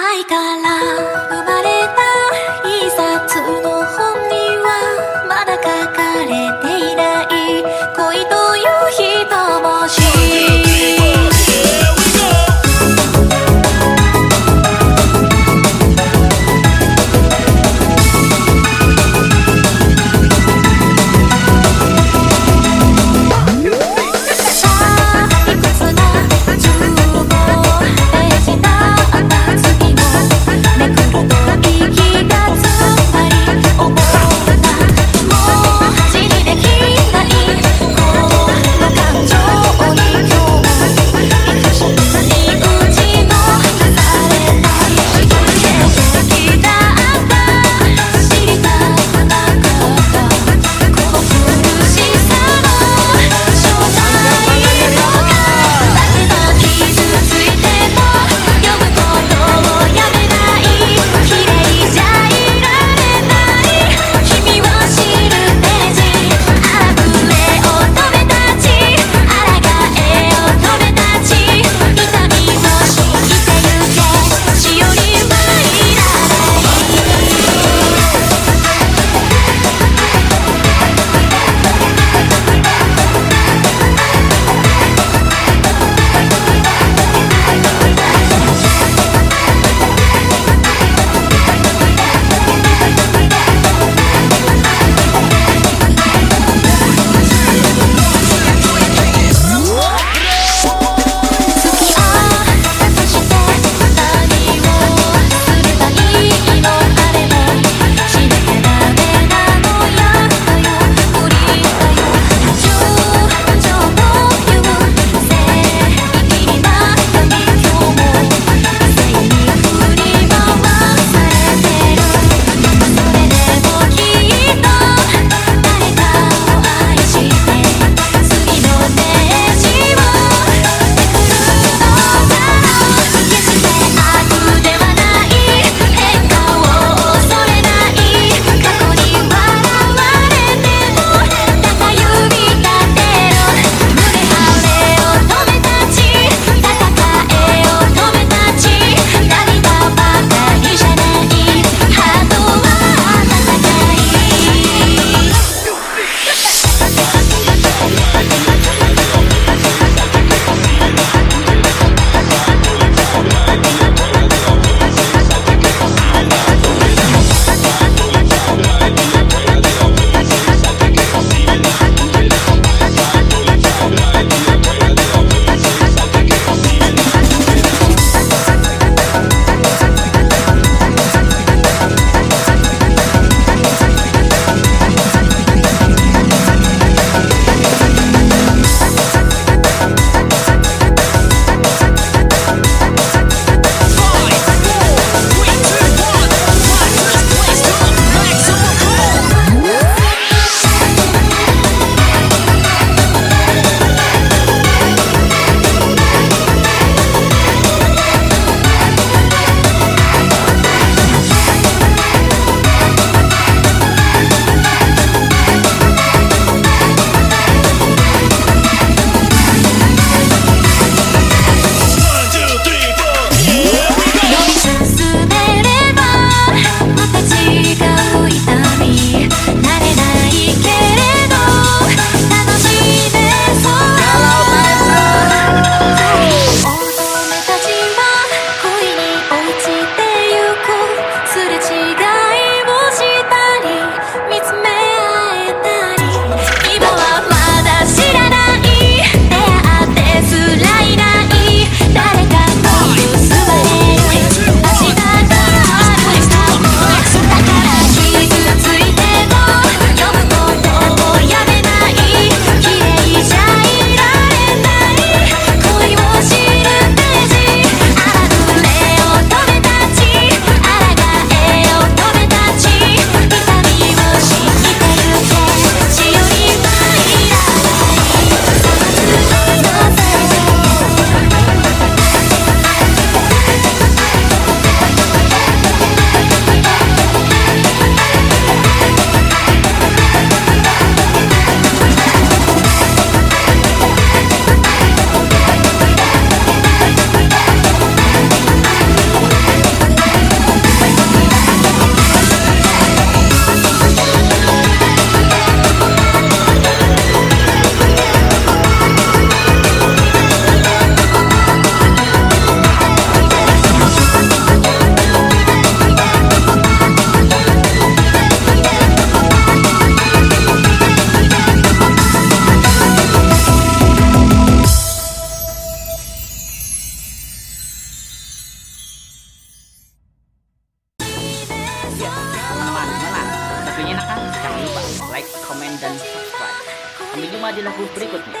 愛から生まれ videonya nak? Kan? Jangan lupa like, comment, dan subscribe. Sampai jumpa di lagu berikutnya.